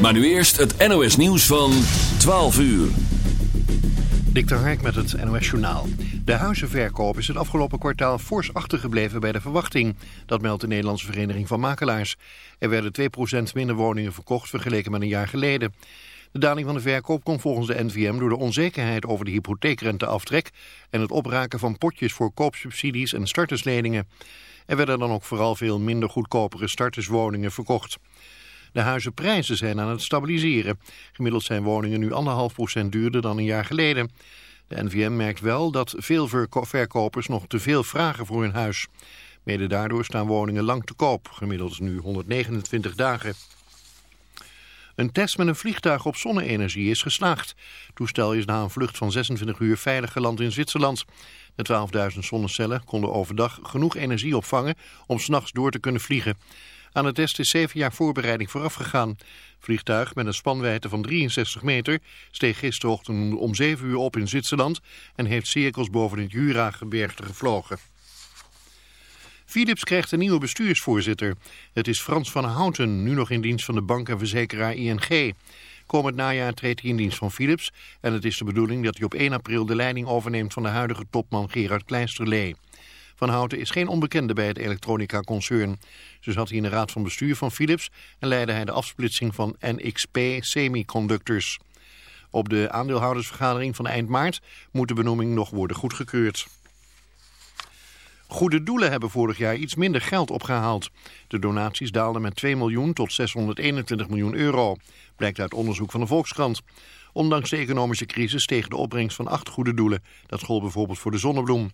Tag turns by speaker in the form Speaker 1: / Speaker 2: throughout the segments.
Speaker 1: Maar nu eerst het NOS nieuws van 12 uur.
Speaker 2: Dik Hark met het NOS Journaal. De huizenverkoop is het afgelopen kwartaal fors achtergebleven bij de verwachting. Dat meldt de Nederlandse Vereniging van Makelaars. Er werden 2% minder woningen verkocht vergeleken met een jaar geleden. De daling van de verkoop komt volgens de NVM door de onzekerheid over de hypotheekrenteaftrek... en het opraken van potjes voor koopsubsidies en startersleningen. Er werden dan ook vooral veel minder goedkopere starterswoningen verkocht. De huizenprijzen zijn aan het stabiliseren. Gemiddeld zijn woningen nu anderhalf procent duurder dan een jaar geleden. De NVM merkt wel dat veel verkopers nog te veel vragen voor hun huis. Mede daardoor staan woningen lang te koop, gemiddeld nu 129 dagen. Een test met een vliegtuig op zonne-energie is geslaagd. Het toestel is na een vlucht van 26 uur veilig geland in Zwitserland. De 12.000 zonnecellen konden overdag genoeg energie opvangen om s'nachts door te kunnen vliegen. Aan de test is zeven jaar voorbereiding vooraf gegaan. Vliegtuig met een spanwijdte van 63 meter steeg gisterochtend om 7 uur op in Zwitserland en heeft cirkels boven het Jura-gebergte gevlogen. Philips krijgt een nieuwe bestuursvoorzitter. Het is Frans van Houten, nu nog in dienst van de bank en verzekeraar ING. Komend najaar treedt hij in dienst van Philips en het is de bedoeling dat hij op 1 april de leiding overneemt van de huidige topman Gerard Kleisterlee. Van Houten is geen onbekende bij het elektronica-concern. Zo zat hij in de raad van bestuur van Philips en leidde hij de afsplitsing van NXP Semiconductors. Op de aandeelhoudersvergadering van eind maart moet de benoeming nog worden goedgekeurd. Goede doelen hebben vorig jaar iets minder geld opgehaald. De donaties daalden met 2 miljoen tot 621 miljoen euro, blijkt uit onderzoek van de Volkskrant. Ondanks de economische crisis steeg de opbrengst van acht goede doelen. Dat gold bijvoorbeeld voor de zonnebloem.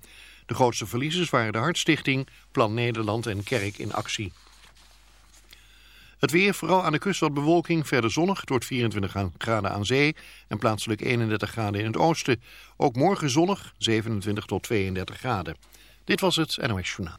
Speaker 2: De grootste verliezers waren de Hartstichting, Plan Nederland en Kerk in Actie. Het weer, vooral aan de kust wat bewolking, verder zonnig. Het wordt 24 graden aan zee en plaatselijk 31 graden in het oosten. Ook morgen zonnig, 27 tot 32 graden. Dit was het NOS Journaal.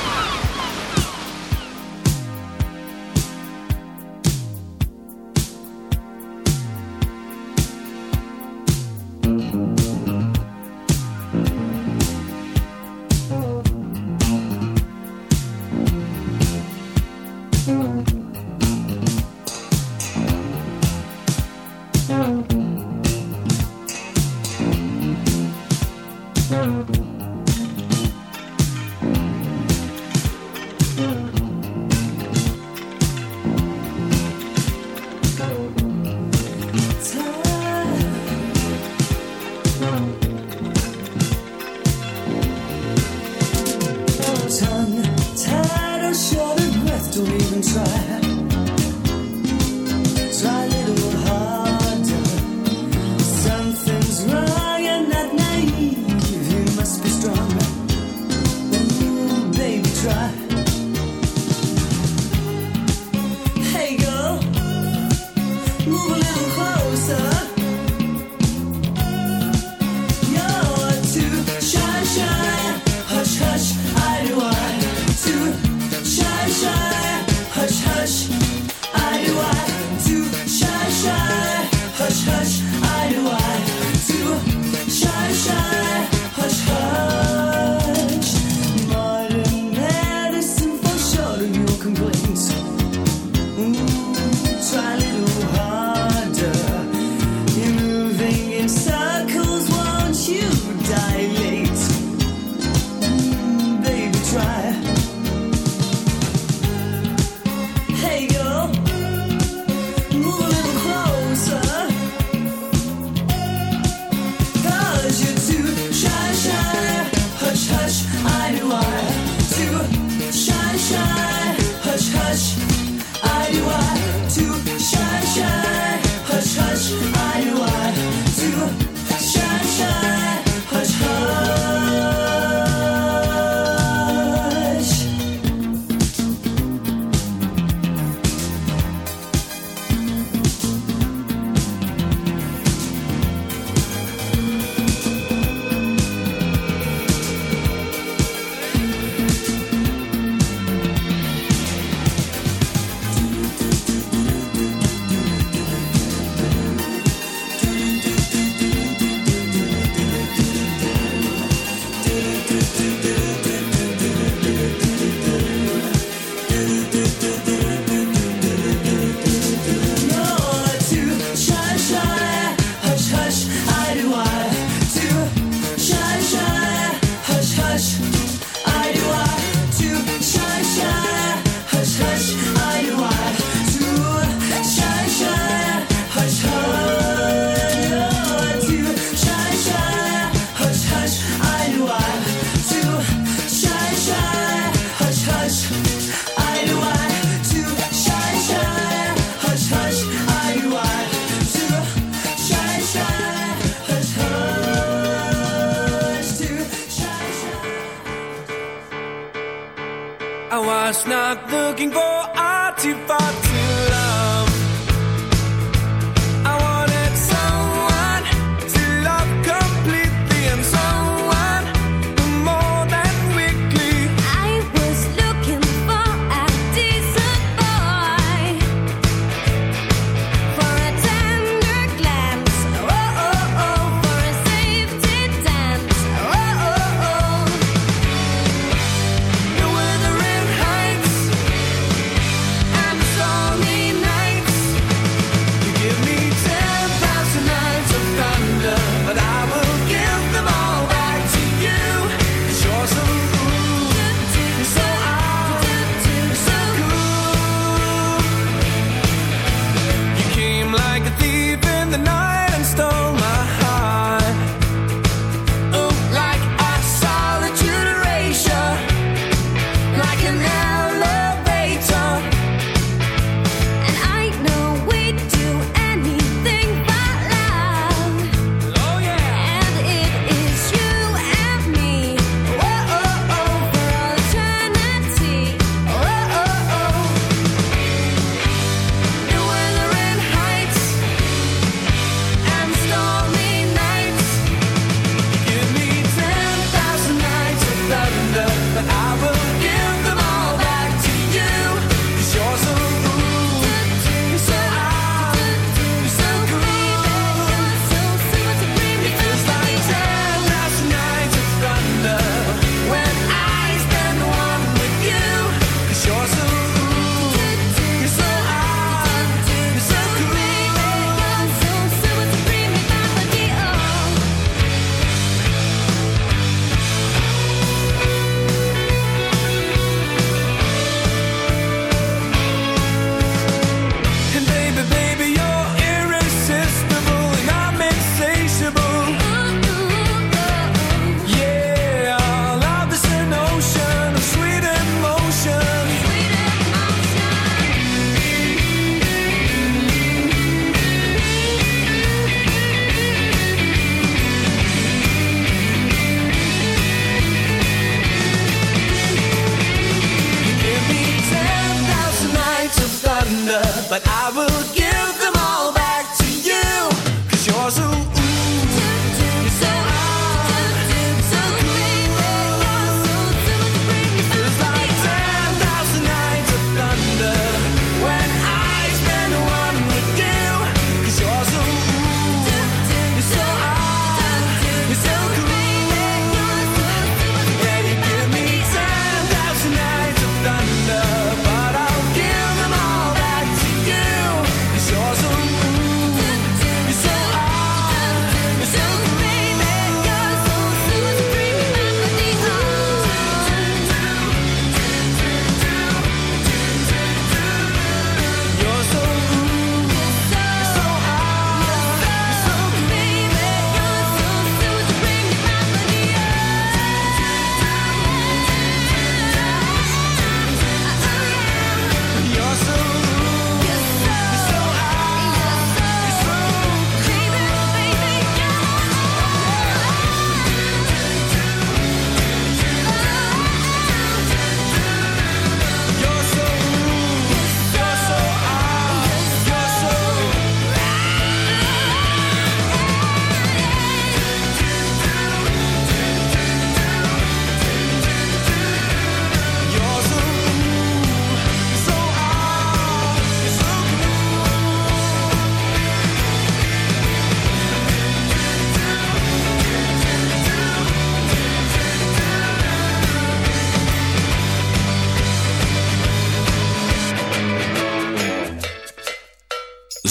Speaker 3: うん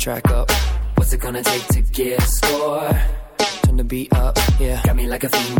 Speaker 4: track up. What's it
Speaker 5: gonna take to get a score? Turn the beat up, yeah. Got me like a fiend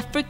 Speaker 5: Africa.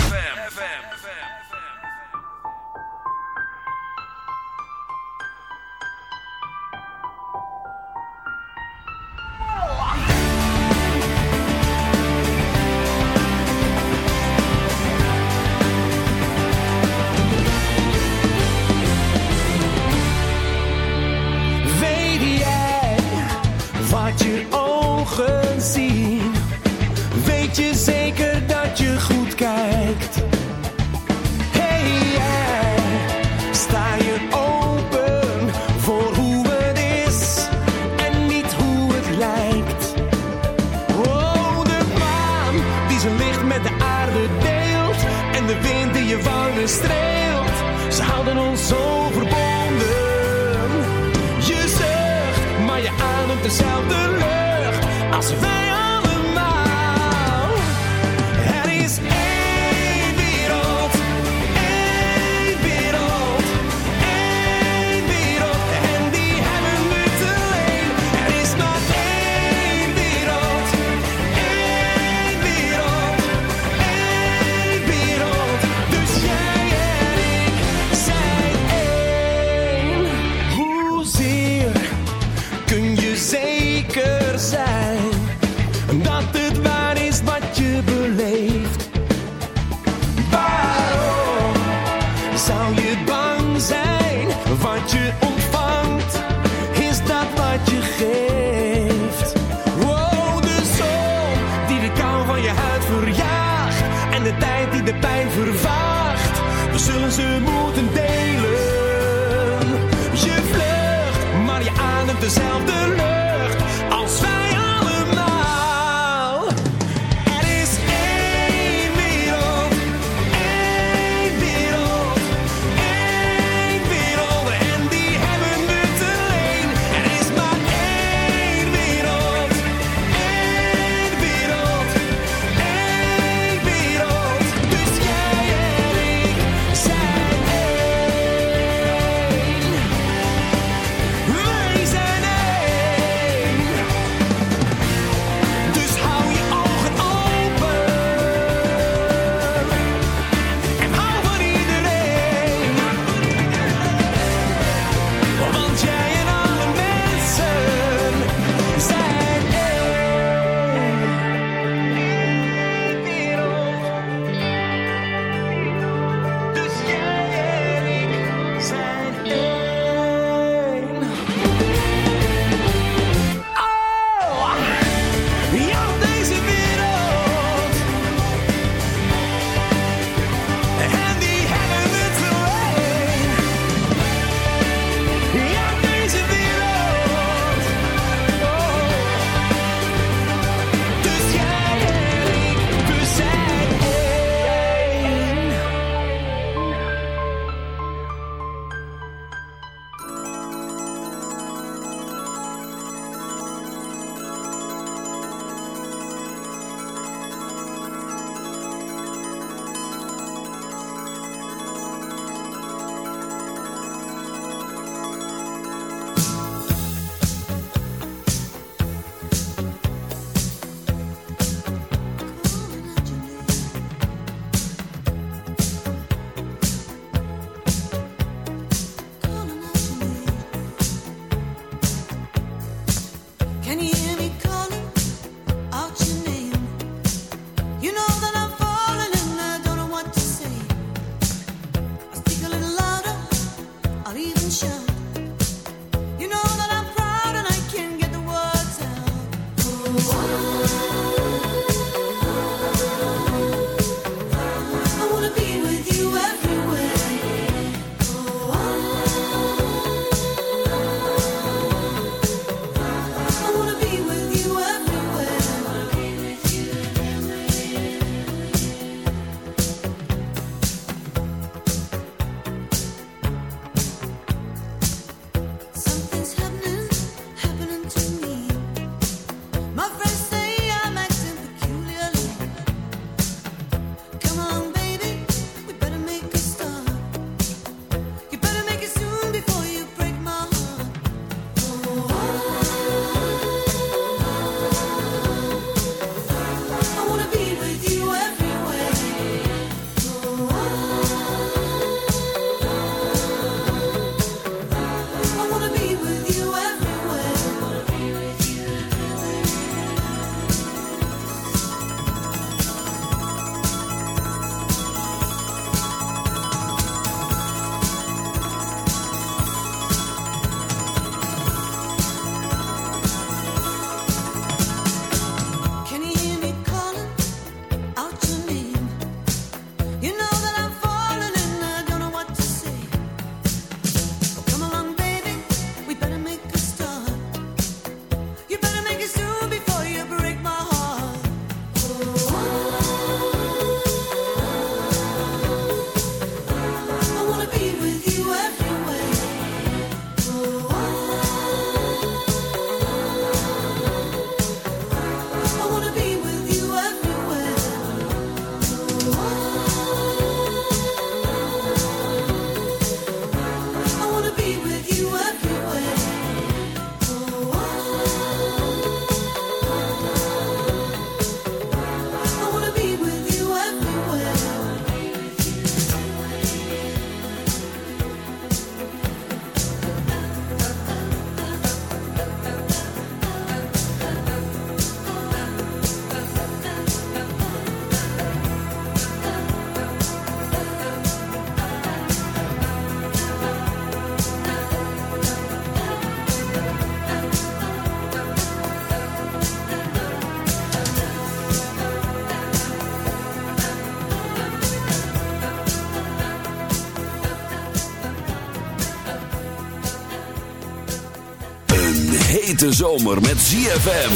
Speaker 6: hete zomer met ZFM.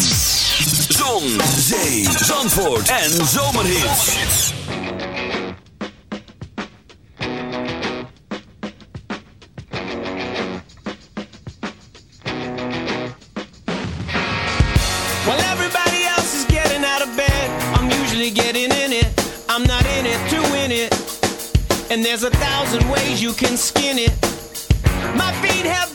Speaker 6: Zon, zee, zandvoort en zomerhits.
Speaker 7: Well, everybody else is getting out of bed. I'm usually getting in it. I'm not in it to win it. And there's a thousand ways you can skin it. My feet have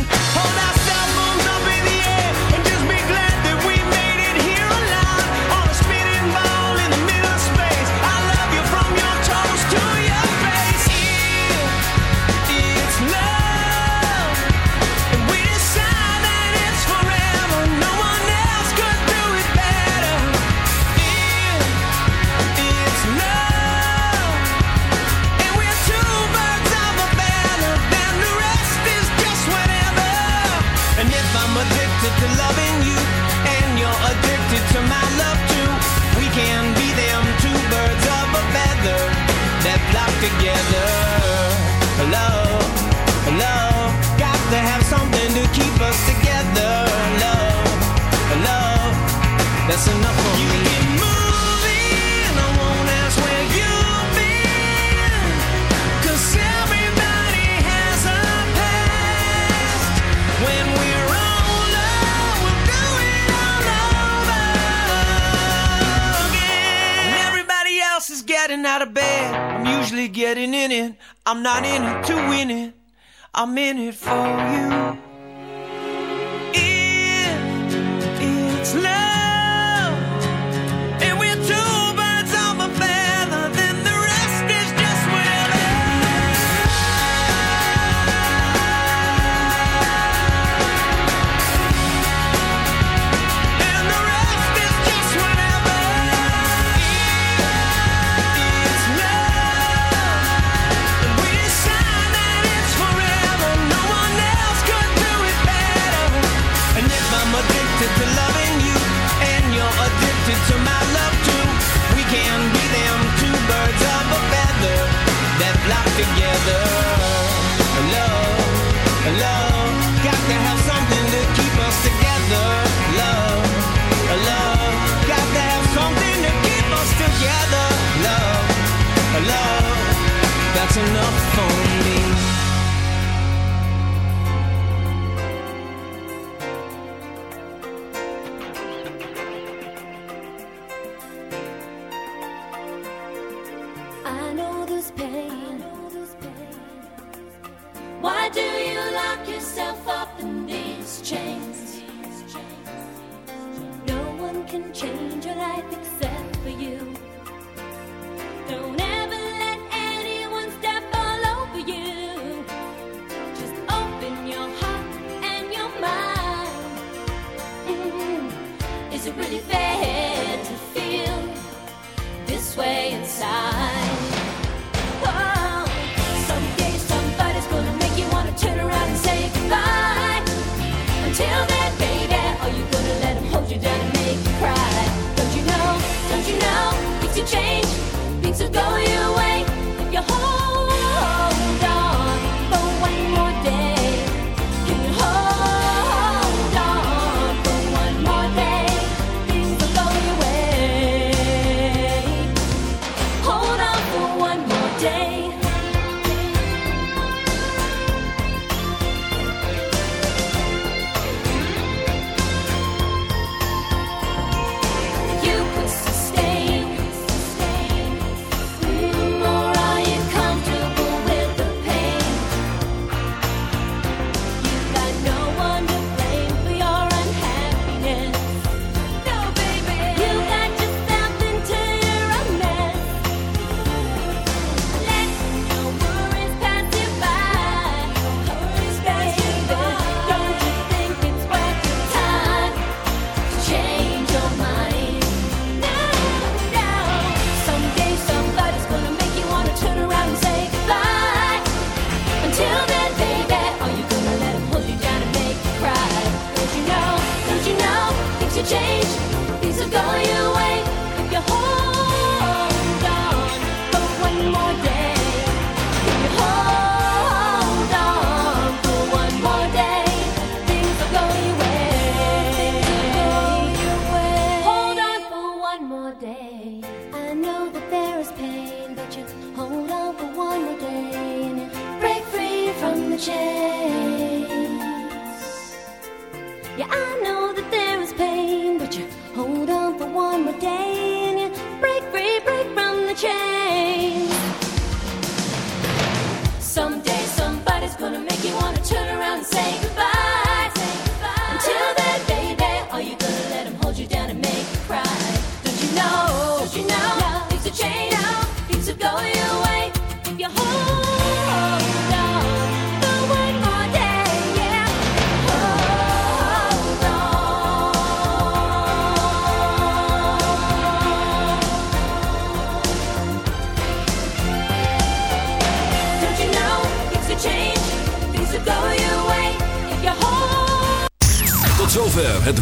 Speaker 4: life together.